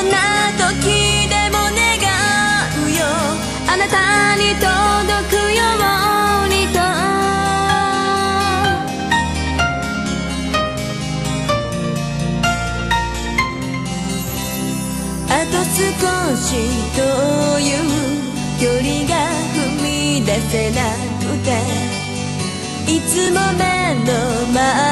あなたに届くようにと。あと少しという距離が踏み出せなくて。いつも目の前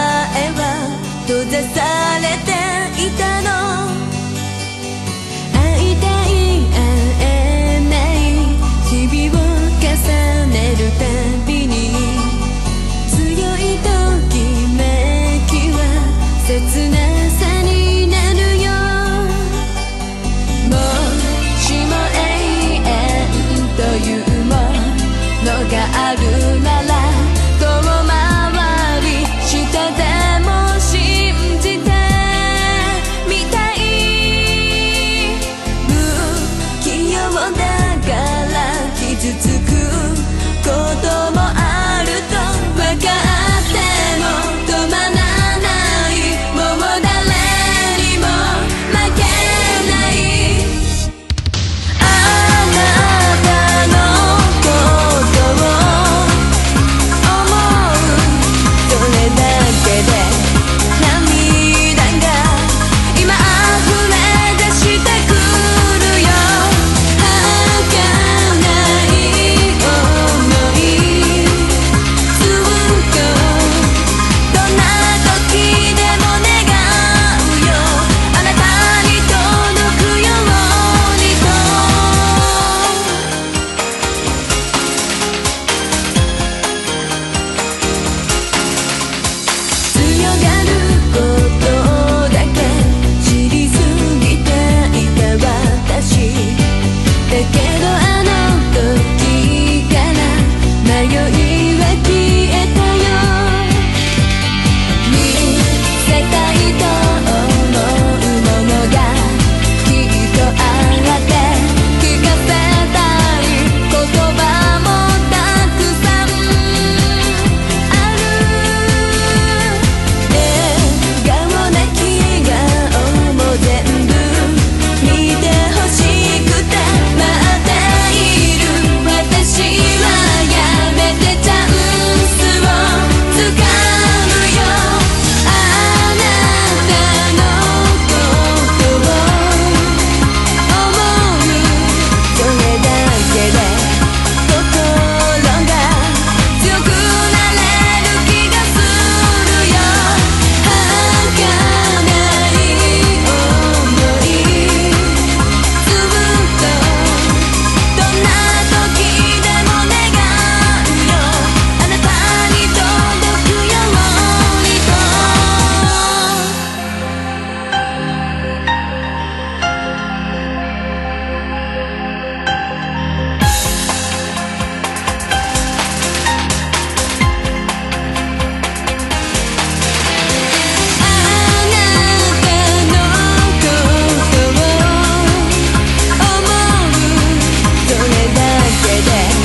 で